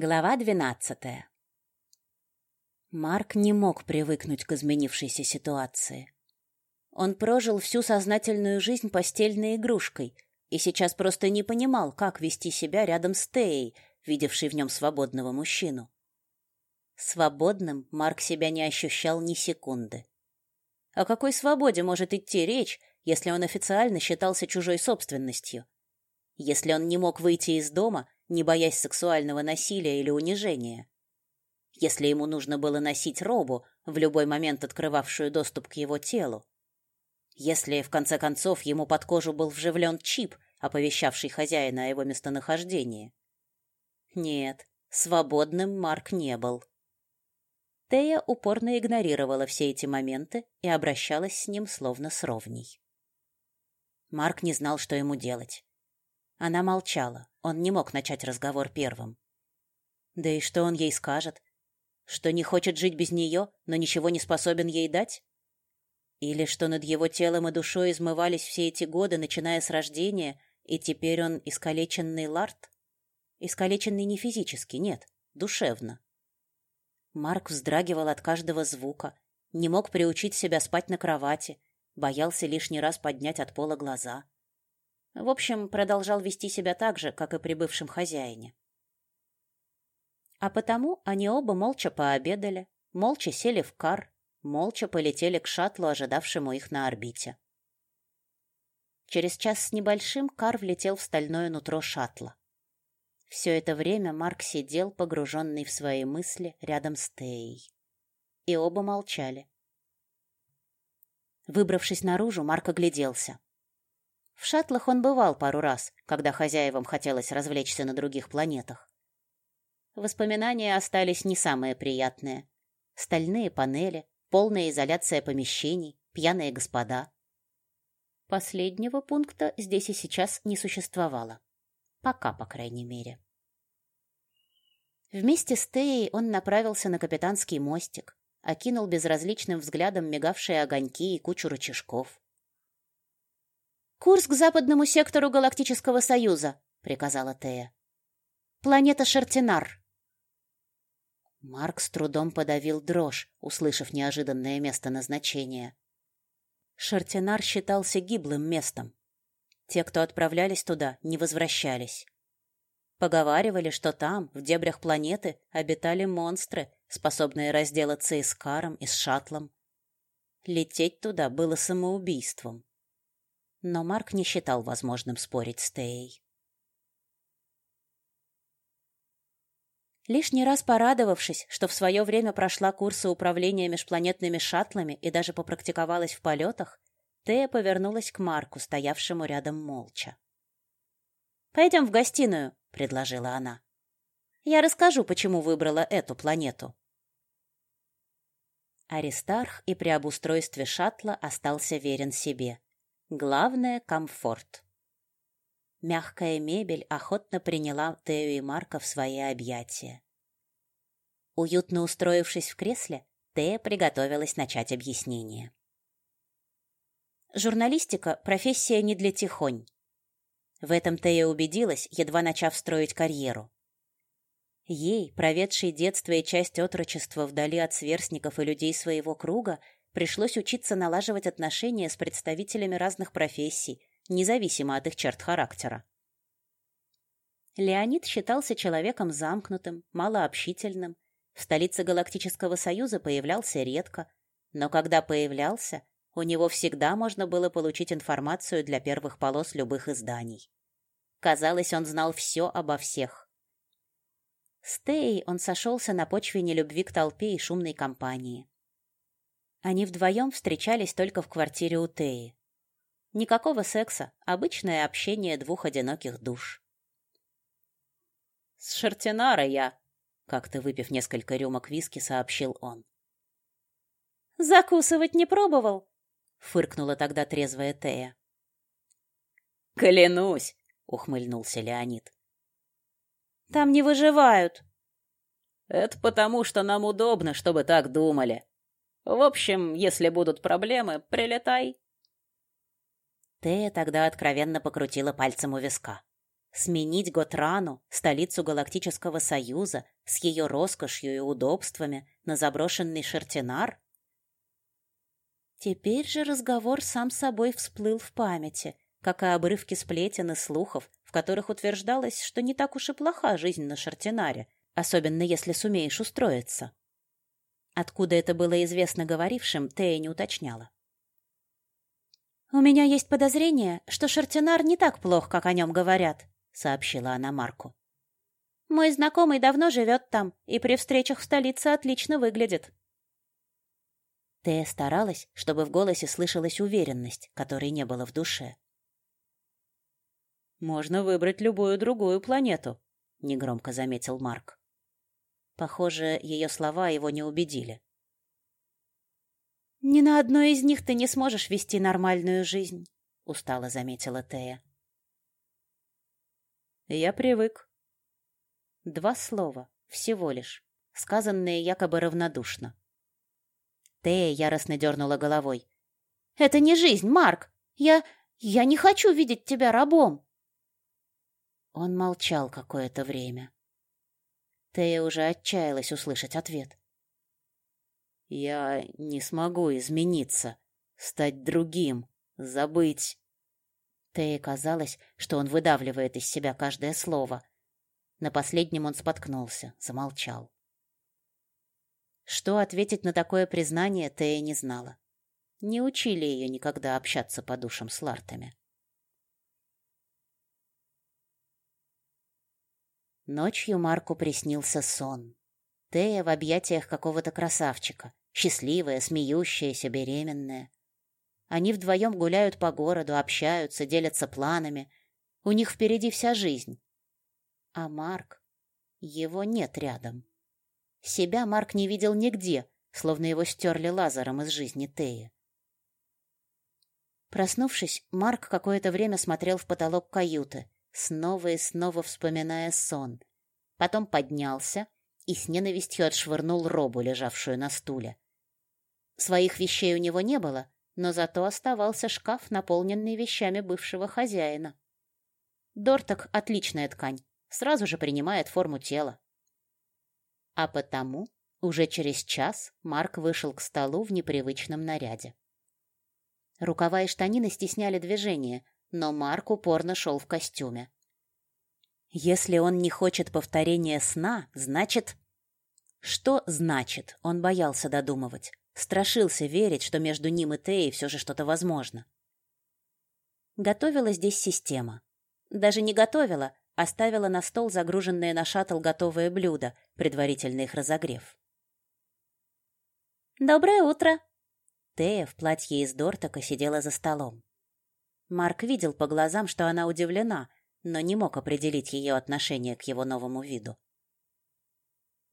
Глава двенадцатая. Марк не мог привыкнуть к изменившейся ситуации. Он прожил всю сознательную жизнь постельной игрушкой и сейчас просто не понимал, как вести себя рядом с Теей, видевшей в нем свободного мужчину. Свободным Марк себя не ощущал ни секунды. О какой свободе может идти речь, если он официально считался чужой собственностью? Если он не мог выйти из дома – не боясь сексуального насилия или унижения. Если ему нужно было носить робу, в любой момент открывавшую доступ к его телу. Если, в конце концов, ему под кожу был вживлен чип, оповещавший хозяина о его местонахождении. Нет, свободным Марк не был. Тея упорно игнорировала все эти моменты и обращалась с ним словно с ровней. Марк не знал, что ему делать. Она молчала. Он не мог начать разговор первым. Да и что он ей скажет? Что не хочет жить без нее, но ничего не способен ей дать? Или что над его телом и душой измывались все эти годы, начиная с рождения, и теперь он искалеченный ларт? Искалеченный не физически, нет, душевно. Марк вздрагивал от каждого звука, не мог приучить себя спать на кровати, боялся лишний раз поднять от пола глаза. В общем, продолжал вести себя так же, как и при бывшем хозяине. А потому они оба молча пообедали, молча сели в кар, молча полетели к шаттлу, ожидавшему их на орбите. Через час с небольшим кар влетел в стальное нутро шаттла. Все это время Марк сидел, погруженный в свои мысли, рядом с Теей. И оба молчали. Выбравшись наружу, Марк огляделся. В шаттлах он бывал пару раз, когда хозяевам хотелось развлечься на других планетах. Воспоминания остались не самые приятные. Стальные панели, полная изоляция помещений, пьяные господа. Последнего пункта здесь и сейчас не существовало. Пока, по крайней мере. Вместе с Теей он направился на капитанский мостик, окинул безразличным взглядом мигавшие огоньки и кучу рычажков. «Курс к западному сектору Галактического Союза», — приказала Тея. «Планета Шертинар». Марк с трудом подавил дрожь, услышав неожиданное место назначения. Шертинар считался гиблым местом. Те, кто отправлялись туда, не возвращались. Поговаривали, что там, в дебрях планеты, обитали монстры, способные разделаться и с Каром, и с шаттлом. Лететь туда было самоубийством но Марк не считал возможным спорить с Теей. Лишний раз порадовавшись, что в свое время прошла курсы управления межпланетными шаттлами и даже попрактиковалась в полетах, Тея повернулась к Марку, стоявшему рядом молча. «Пойдем в гостиную», — предложила она. «Я расскажу, почему выбрала эту планету». Аристарх и при обустройстве шаттла остался верен себе. Главное — комфорт. Мягкая мебель охотно приняла Тею и Марка в свои объятия. Уютно устроившись в кресле, Тея приготовилась начать объяснение. Журналистика — профессия не для тихонь. В этом Тея убедилась, едва начав строить карьеру. Ей, проведшей детство и часть отрочества вдали от сверстников и людей своего круга, пришлось учиться налаживать отношения с представителями разных профессий, независимо от их черт характера. Леонид считался человеком замкнутым, малообщительным, в столице Галактического Союза появлялся редко, но когда появлялся, у него всегда можно было получить информацию для первых полос любых изданий. Казалось, он знал все обо всех. С Теей он сошелся на почве нелюбви к толпе и шумной компании. Они вдвоем встречались только в квартире у Теи. Никакого секса, обычное общение двух одиноких душ. «С Шартинара я», — как-то выпив несколько рюмок виски, сообщил он. «Закусывать не пробовал?» — фыркнула тогда трезвая Тея. «Клянусь!» — ухмыльнулся Леонид. «Там не выживают». «Это потому, что нам удобно, чтобы так думали», в общем, если будут проблемы, прилетай. Тея тогда откровенно покрутила пальцем у виска. Сменить Готрану, столицу Галактического Союза, с ее роскошью и удобствами, на заброшенный Шертинар? Теперь же разговор сам собой всплыл в памяти, как и обрывки сплетен и слухов, в которых утверждалось, что не так уж и плоха жизнь на Шартинаре, особенно если сумеешь устроиться. Откуда это было известно говорившим, Тея не уточняла. «У меня есть подозрение, что Шартинар не так плох, как о нем говорят», — сообщила она Марку. «Мой знакомый давно живет там и при встречах в столице отлично выглядит». Тея старалась, чтобы в голосе слышалась уверенность, которой не было в душе. «Можно выбрать любую другую планету», — негромко заметил Марк. Похоже, ее слова его не убедили. «Ни на одной из них ты не сможешь вести нормальную жизнь», — устало заметила Тея. «Я привык». Два слова, всего лишь, сказанные якобы равнодушно. Тея яростно дернула головой. «Это не жизнь, Марк! Я... я не хочу видеть тебя рабом!» Он молчал какое-то время. Тея уже отчаялась услышать ответ. «Я не смогу измениться, стать другим, забыть...» Тее казалось, что он выдавливает из себя каждое слово. На последнем он споткнулся, замолчал. Что ответить на такое признание, Тея не знала. Не учили ее никогда общаться по душам с лартами. Ночью Марку приснился сон. Тея в объятиях какого-то красавчика, счастливая, смеющаяся, беременная. Они вдвоем гуляют по городу, общаются, делятся планами. У них впереди вся жизнь. А Марк... Его нет рядом. Себя Марк не видел нигде, словно его стерли лазером из жизни Теи. Проснувшись, Марк какое-то время смотрел в потолок каюты, снова и снова вспоминая сон. Потом поднялся и с ненавистью отшвырнул робу, лежавшую на стуле. Своих вещей у него не было, но зато оставался шкаф, наполненный вещами бывшего хозяина. Дорток — отличная ткань, сразу же принимает форму тела. А потому уже через час Марк вышел к столу в непривычном наряде. Рукава и штанины стесняли движение, но Марк упорно шел в костюме. Если он не хочет повторения сна, значит... Что значит? Он боялся додумывать. Страшился верить, что между ним и Теей все же что-то возможно. Готовила здесь система. Даже не готовила, оставила на стол загруженные на шаттл готовые блюда, предварительно их разогрев. «Доброе утро!» Тея в платье из дортака сидела за столом. Марк видел по глазам, что она удивлена, но не мог определить ее отношение к его новому виду.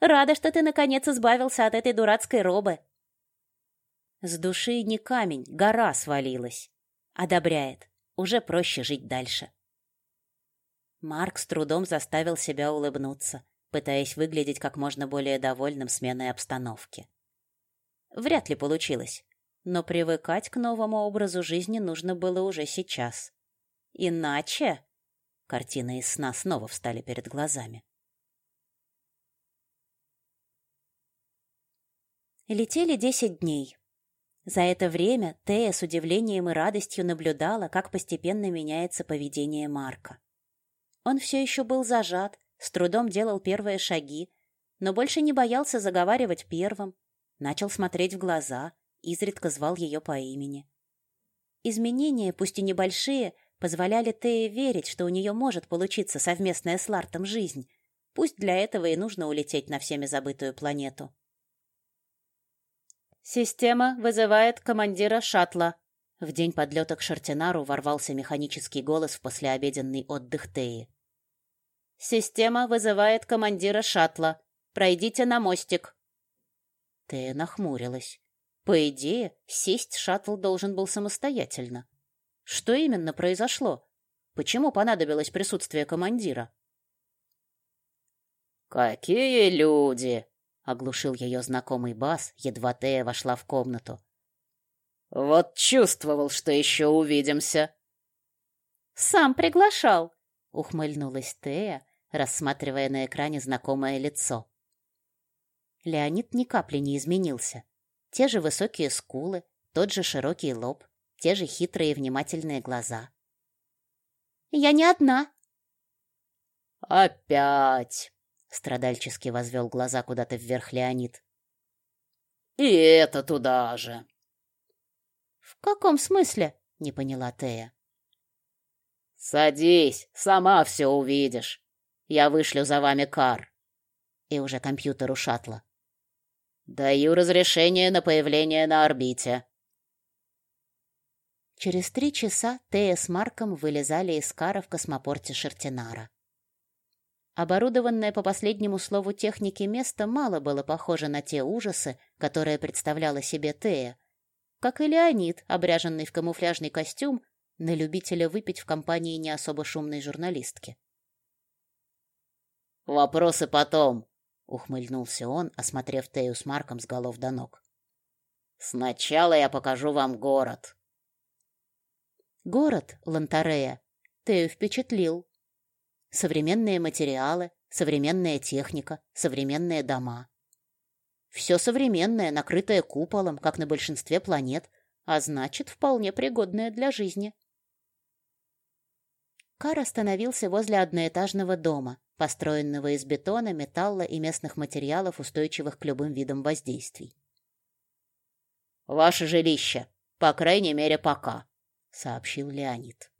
«Рада, что ты наконец избавился от этой дурацкой робы!» С души не камень, гора свалилась. Одобряет. Уже проще жить дальше. Марк с трудом заставил себя улыбнуться, пытаясь выглядеть как можно более довольным сменой обстановки. Вряд ли получилось, но привыкать к новому образу жизни нужно было уже сейчас. Иначе... Картины из сна снова встали перед глазами. Летели десять дней. За это время Тея с удивлением и радостью наблюдала, как постепенно меняется поведение Марка. Он все еще был зажат, с трудом делал первые шаги, но больше не боялся заговаривать первым, начал смотреть в глаза, изредка звал ее по имени. Изменения, пусть и небольшие, позволяли Тее верить, что у нее может получиться совместная с Лартом жизнь, пусть для этого и нужно улететь на всеми забытую планету. «Система вызывает командира шаттла», в день подлета к Шартинару ворвался механический голос в послеобеденный отдых Теи. Система вызывает командира шаттла. Пройдите на мостик. Тея нахмурилась. По идее, сесть шаттл должен был самостоятельно. Что именно произошло? Почему понадобилось присутствие командира? «Какие люди!» — оглушил ее знакомый бас, едва Тея вошла в комнату. «Вот чувствовал, что еще увидимся!» «Сам приглашал!» ухмыльнулась Тея, рассматривая на экране знакомое лицо. Леонид ни капли не изменился. Те же высокие скулы, тот же широкий лоб, те же хитрые и внимательные глаза. «Я не одна!» «Опять!» — страдальчески возвел глаза куда-то вверх Леонид. «И это туда же!» «В каком смысле?» — не поняла Тея. «Садись, сама все увидишь. Я вышлю за вами кар». И уже компьютер у шаттла. «Даю разрешение на появление на орбите». Через три часа Тея с Марком вылезали из кара в космопорте Шертинара. Оборудованное по последнему слову техники место мало было похоже на те ужасы, которые представляла себе Тея, как и Леонид, обряженный в камуфляжный костюм, на любителя выпить в компании не особо шумной журналистки. «Вопросы потом», — ухмыльнулся он, осмотрев Тею с Марком с голов до ног. «Сначала я покажу вам город». Город Лантарея Тею впечатлил. Современные материалы, современная техника, современные дома. Все современное, накрытое куполом, как на большинстве планет, а значит, вполне пригодное для жизни. Кар остановился возле одноэтажного дома, построенного из бетона, металла и местных материалов, устойчивых к любым видам воздействий. «Ваше жилище, по крайней мере, пока», — сообщил Леонид.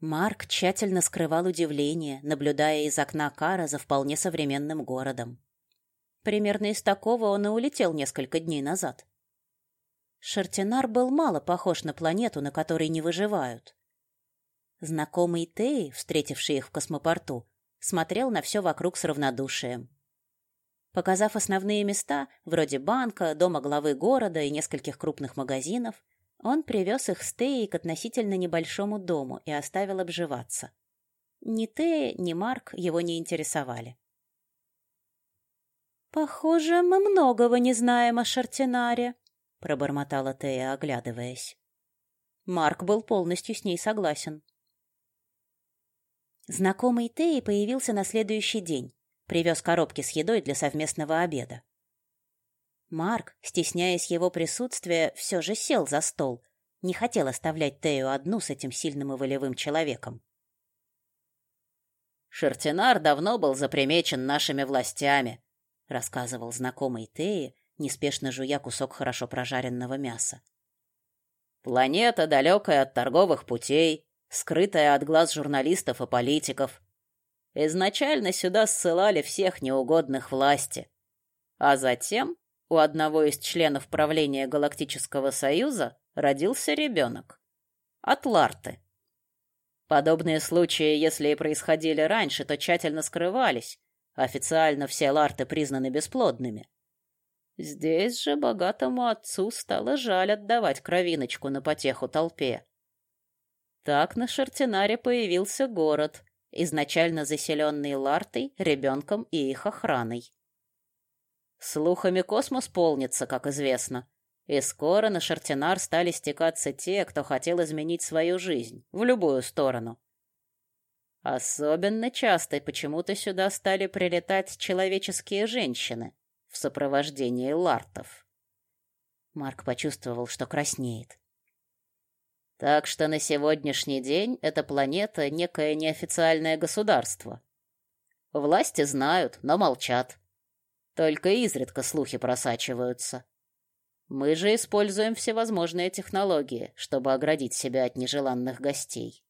Марк тщательно скрывал удивление, наблюдая из окна Кара за вполне современным городом. Примерно из такого он и улетел несколько дней назад. Шартинар был мало похож на планету, на которой не выживают. Знакомый Тей, встретивший их в космопорту, смотрел на все вокруг с равнодушием. Показав основные места, вроде банка, дома главы города и нескольких крупных магазинов, он привез их с Теей к относительно небольшому дому и оставил обживаться. Ни Тея, ни Марк его не интересовали. «Похоже, мы многого не знаем о Шартинаре», — пробормотала Тея, оглядываясь. Марк был полностью с ней согласен. Знакомый Теи появился на следующий день, привез коробки с едой для совместного обеда. Марк, стесняясь его присутствия, все же сел за стол. Не хотел оставлять Тею одну с этим сильным и волевым человеком. «Шертинар давно был запримечен нашими властями», — рассказывал знакомый Теи, неспешно жуя кусок хорошо прожаренного мяса. «Планета, далекая от торговых путей, скрытая от глаз журналистов и политиков. Изначально сюда ссылали всех неугодных власти, а затем у одного из членов правления Галактического Союза родился ребенок. От Ларты. Подобные случаи, если и происходили раньше, то тщательно скрывались. Официально все Ларты признаны бесплодными. Здесь же богатому отцу стало жаль отдавать кровиночку на потеху толпе. Так на Шартинаре появился город, изначально заселенный Лартой, ребенком и их охраной. Слухами космос полнится, как известно. И скоро на Шартинар стали стекаться те, кто хотел изменить свою жизнь, в любую сторону. Особенно часто почему-то сюда стали прилетать человеческие женщины в сопровождении лартов. Марк почувствовал, что краснеет. Так что на сегодняшний день эта планета — некое неофициальное государство. Власти знают, но молчат. Только изредка слухи просачиваются. Мы же используем всевозможные технологии, чтобы оградить себя от нежеланных гостей.